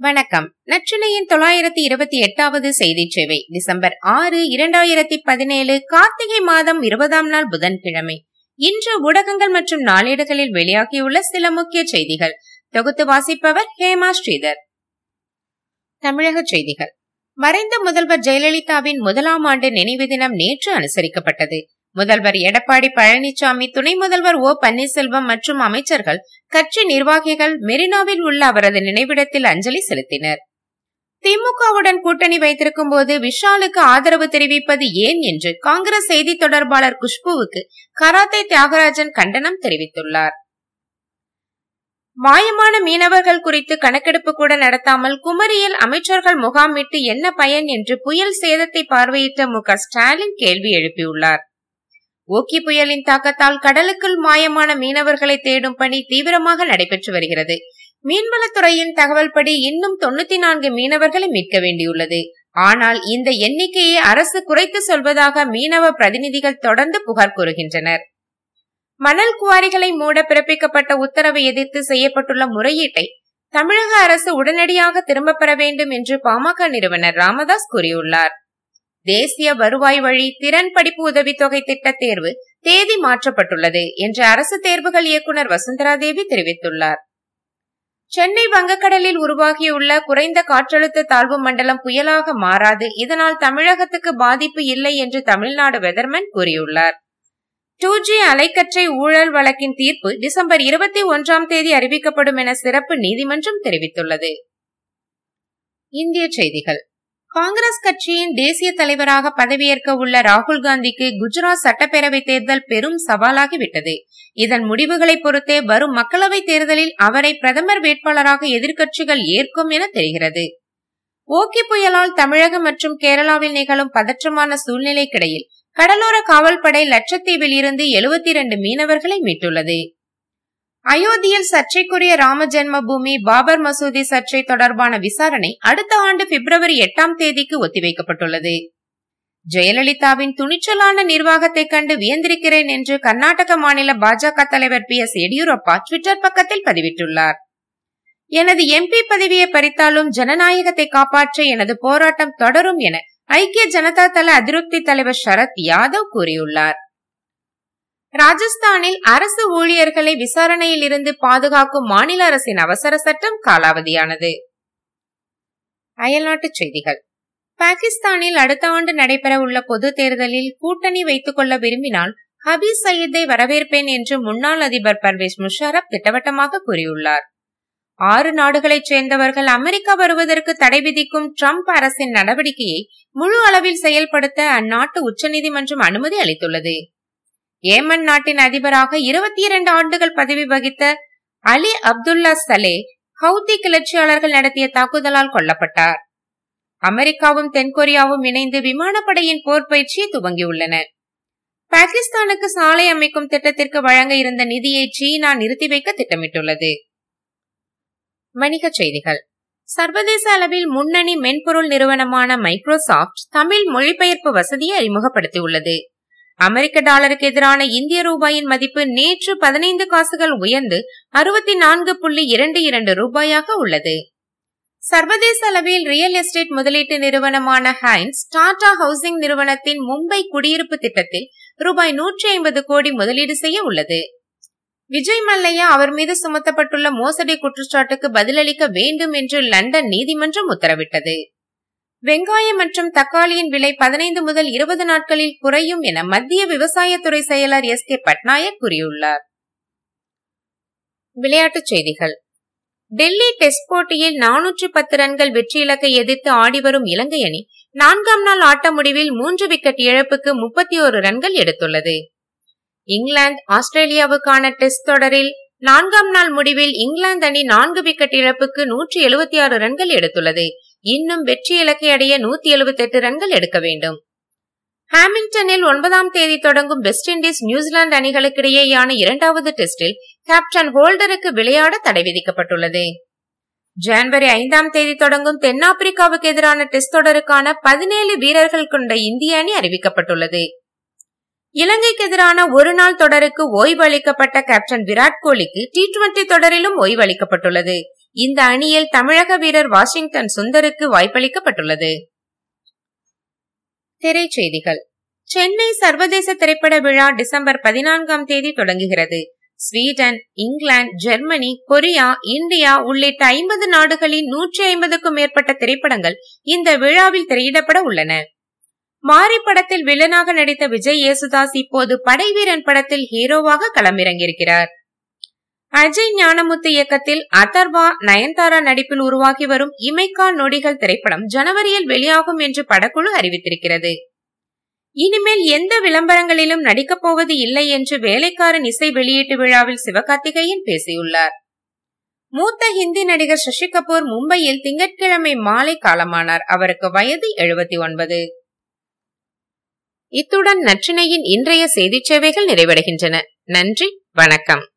வணக்கம். நச்சினையின் தொள்ளாயிரத்தி இருபத்தி எட்டாவது செய்தி சேவை டிசம்பர் ஆறு இரண்டாயிரத்தி பதினேழு கார்த்திகை மாதம் இருபதாம் நாள் புதன்கிழமை. இன்று ஊடகங்கள் மற்றும் நாளேடுகளில் வெளியாகியுள்ள சில முக்கிய செய்திகள். தொகுத்து வாசிப்பவர் ஹேமா ஸ்ரீதர். தமிழக செய்திகள். மறைந்த முதல்வர் ஜெயலலிதாவின் முதலாம் ஆண்டு நினைவு தினம் நேற்று அனுசரிக்கப்பட்டது. முதல்வர் எடப்பாடி பழனிசாமி துணை முதல்வர் ஓ பன்னீர்செல்வம் மற்றும் அமைச்சர்கள் கட்சி நிர்வாகிகள் மெரினாவில் உள்ள அவரது நினைவிடத்தில் அஞ்சலி செலுத்தினர். திமுகவுடன் கூட்டணி வைத்திருக்கும் போது விஷாலுக்கு ஆதரவு தெரிவிப்பது ஏன் என்று காங்கிரஸ் செய்தி தொடர்பாளர் குஷ்புவுக்கு கராத்தே தியாகராஜன் கண்டனம் தெரிவித்துள்ளார். மாயமான மீனவர்கள் குறித்து கணக்கெடுப்பு கூட நடத்தாமல் குமரியில் அமைச்சர்கள் முகாமிட்டு என்ன பயன் என்று புயல் சேதத்தை பார்வையிட்ட மு ஸ்டாலின் கேள்வி எழுப்பியுள்ளார். ஓக்கி புயலின் தாக்கத்தால் கடலுக்குள் மாயமான மீனவர்களை தேடும் பணி தீவிரமாக நடைபெற்று வருகிறது. மீன்வளத்துறையின் தகவல்படி இன்னும் தொண்ணூத்தி நான்கு மீனவர்களை மீட்க வேண்டியுள்ளது. ஆனால் இந்த எண்ணிக்கையை அரசு குறைத்து சொல்வதாக மீனவ பிரதிநிதிகள் தொடர்ந்து புகார் கூறுகின்றனர். மணல் குவாரிகளை மூட பிறப்பிக்கப்பட்ட உத்தரவை எதிர்த்து செய்யப்பட்டுள்ள முறையீட்டை தமிழக அரசு உடனடியாக திரும்பப் பெற வேண்டும் என்று பாமக நிறுவனர் ராமதாஸ் கூறியுள்ளார். தேசிய வருவாய் வழி திறன் படிப்பு உதவித்தொகை திட்ட தேர்வு தேதி மாற்றப்பட்டுள்ளது என்று அரசு தேர்வுகள் இயக்குநர் வசுந்தரா தேவி தெரிவித்துள்ளார். சென்னை வங்கக்கடலில் உருவாகியுள்ள குறைந்த காற்றழுத்த தாழ்வு மண்டலம் புயலாக மாறாது. இதனால் தமிழகத்துக்கு பாதிப்பு இல்லை என்று தமிழ்நாடு வெதர்மன் கூறியுள்ளார். டூ ஜி அலைக்கற்றை ஊழல் வழக்கின் தீர்ப்பு டிசம்பர் இருபத்தி ஒன்றாம் தேதி அறிவிக்கப்படும் என சிறப்பு நீதிமன்றம் தெரிவித்துள்ளது. இந்திய செய்திகள். காங்கிரஸ் கட்சியின் தேசிய தலைவராக பதவியேற்க உள்ள ராகுல் காந்திக்கு குஜராத் சட்டப்பேரவை தேர்தல் பெரும் சவாலாகிவிட்டது. இதன் முடிவுகளை பொறுத்தே வரும் மக்களவை தேர்தலில் அவரை பிரதமர் வேட்பாளராக எதிர்க்கட்சிகள் ஏற்கும் என தெரிகிறது. ஓகி புயலால் தமிழகம் மற்றும் கேரளாவில் நிகழும் பதற்றமான சூழ்நிலைக்கிடையில் கடலோர காவல்படை லட்சத்தீவில் இருந்து எழுபத்தி இரண்டு மீனவர்களை மீட்டுள்ளது. அயோத்தியில் சர்ச்சைக்குரிய ராம ஜென்ம பூமி பாபர் மசூதி சர்ச்சை தொடர்பான விசாரணை அடுத்த ஆண்டு பிப்ரவரி எட்டாம் தேதிக்கு ஒத்திவைக்கப்பட்டுள்ளது. ஜெயலலிதாவின் துணிச்சலான நிர்வாகத்தை கண்டு வியந்திருக்கிறேன் என்று கர்நாடக மாநில பாஜக தலைவர் பி. எஸ். எடியூரப்பா ட்விட்டர் பக்கத்தில் பதிவிட்டுள்ளார். எனது எம்பி பதவியை பறித்தாலும் ஜனநாயகத்தை காப்பாற்ற எனது போராட்டம் தொடரும் என ஐக்கிய ஜனதா தள அதிருப்தி தலைவர் சரத் யாதவ் கூறியுள்ளார். ராஜஸ்தானில் அரசு ஊழியர்களை விசாரணையில் இருந்து பாதுகாக்கும் மாநில அரசின் அவசர சட்டம் காலாவதியானது. அயல்நாட்டுச் செய்திகள். பாகிஸ்தானில் அடுத்த ஆண்டு நடைபெற உள்ள பொது தேர்தலில் கூட்டணி வைத்துக் கொள்ள விரும்பினால் ஹபீஸ் சயீத்தை வரவேற்பேன் என்று முன்னாள் அதிபர் பர்வேஸ் முஷாரப் திட்டவட்டமாக கூறியுள்ளார். ஆறு நாடுகளைச் சேர்ந்தவர்கள் அமெரிக்கா வருவதற்கு தடை விதிக்கும் டிரம்ப் அரசின் நடவடிக்கையை முழு அளவில் செயல்படுத்த அந்நாட்டு உச்சநீதிமன்றம் அனுமதி அளித்துள்ளது. ஏமன் நாட்டின் அதிபராக இருபத்தி இரண்டு ஆண்டுகள் பதவி வகித்த அலி அப்துல்லா சலே ஹவுதி கிளர்ச்சியாளர்கள் நடத்திய தாக்குதலால் கொல்லப்பட்டார். அமெரிக்காவும் தென்கொரியாவும் இணைந்து விமானப்படையின் போர் பயிற்சியை துவங்கியுள்ளன பாகிஸ்தானுக்கு சாலை அமைக்கும் திட்டத்திற்கு வழங்க இருந்த நிதியை சீனா நிறுத்தி வைக்க திட்டமிட்டுள்ளது. வணிகச் செய்திகள். சர்வதேச அளவில் முன்னணி மென்பொருள் நிறுவனமான மைக்ரோசாப்ட் தமிழ் மொழிபெயர்ப்பு வசதியை அறிமுகப்படுத்தியுள்ளது. அமெரிக்க டாலருக்கு எதிரான இந்திய ரூபாயின் மதிப்பு நேற்று பதினைந்து காசுகள் உயர்ந்து அறுபத்தி நான்கு புள்ளி இரண்டு இரண்டு ரூபாயாக உள்ளது. சர்வதேச அளவில் ரியல் எஸ்டேட் முதலீட்டு நிறுவனமான ஹைன்ஸ் டாடா ஹவுசிங் நிறுவனத்தின் மும்பை குடியிருப்பு திட்டத்தில் ரூபாய் நூற்றி ஐம்பது கோடி முதலீடு செய்ய உள்ளது. விஜய் மல்லையா அவர் மீது சுமத்தப்பட்டுள்ள மோசடி குற்றச்சாட்டுக்கு பதிலளிக்க வேண்டும் என்று லண்டன் நீதிமன்றம் உத்தரவிட்டது. வெங்காயம் மற்றும் தக்காளியின் விலை பதினைந்து முதல் இருபது நாட்களில் குறையும் என மத்திய விவசாயத்துறை செயலர் எஸ் கே பட்நாயக் கூறியுள்ளார். விளையாட்டுச் செய்திகள். டெல்லி டெஸ்ட் போட்டியில் நானூற்று பத்து ரன்கள் வெற்றி இலக்கை எதிர்த்து ஆடிவரும் இலங்கை அணி நான்காம் நாள் ஆட்ட முடிவில் மூன்று விக்கெட் இழப்புக்கு முப்பத்தி ஒரு ரன்கள் எடுத்துள்ளது. இங்கிலாந்து ஆஸ்திரேலியாவுக்கான டெஸ்ட் தொடரில் நான்காம் நாள் முடிவில் இங்கிலாந்து அணி நான்கு விக்கெட் இழப்புக்கு நூற்றி எழுபத்தி ஆறு ரன்கள் எடுத்துள்ளது. இன்னும் வெற்றி இலக்கை அடைய நூத்தி எழுபத்தி எட்டு ரன்கள் எடுக்க வேண்டும். ஹாமில்டனில் ஒன்பதாம் தேதி தொடங்கும் வெஸ்ட் இண்டீஸ் நியூசிலாந்து அணிகளுக்கிடையேயான இரண்டாவது டெஸ்டில் கேப்டன் ஹோல்டருக்கு விளையாட தடை விதிக்கப்பட்டுள்ளது. ஜனவரி ஐந்தாம் தேதி தொடங்கும் தென்னாப்பிரிக்காவுக்கு எதிரான டெஸ்ட் தொடருக்கான பதினேழு வீரர்கள் கொண்ட இந்திய அணி அறிவிக்கப்பட்டுள்ளது. இலங்கைக்கு எதிரான ஒரு நாள் தொடருக்கு ஓய்வு அளிக்கப்பட்ட கேப்டன் விராட் கோலிக்கு டி டுவெண்டி தொடரிலும் ஓய்வு அளிக்கப்பட்டுள்ளது. இந்த அணியில் தமிழக வீரர் வாஷிங்டன் சுந்தருக்கு வாய்ப்பளிக்கப்பட்டுள்ளது. திரைச்செய்திகள். சென்னை சர்வதேச திரைப்பட விழா டிசம்பர் பதினான்காம் தேதி தொடங்குகிறது. Sweden England Germany Korea India உள்ளிட்ட ஐம்பது நாடுகளின் நூற்றி ஐம்பதுக்கும் மேற்பட்ட திரைப்படங்கள் இந்த விழாவில் திரையிடப்பட உள்ளன. மாரி படத்தில் வில்லனாக நடித்த விஜய் யேசுதாஸ் இப்போது படைவீரன் படத்தில் ஹீரோவாக களமிறங்கியிருக்கிறார். அஜய் ஞானமுத்து இயக்கத்தில் அதர்வா நயன்தாரா நடிப்பில் உருவாகி வரும் இமைக்கா நொடிகள் திரைப்படம் ஜனவரியில் வெளியாகும் என்று படக்குழு அறிவித்திருக்கிறது. இனிமேல் எந்த விளம்பரங்களிலும் நடிக்கப் போவது இல்லை என்று வேலைக்காரன் இசை வெளியீட்டு விழாவில் சிவகார்த்திகேயன் பேசியுள்ளார். மூத்த ஹிந்தி நடிகர் சசி கபூர் மும்பையில் திங்கட்கிழமை மாலை காலமானார். அவருக்கு வயது எழுபத்தி ஒன்பது. இத்துடன் நற்றினையின் இன்றைய செய்திச் சேவைகள் நிறைவடைகின்றன. நன்றி வணக்கம்.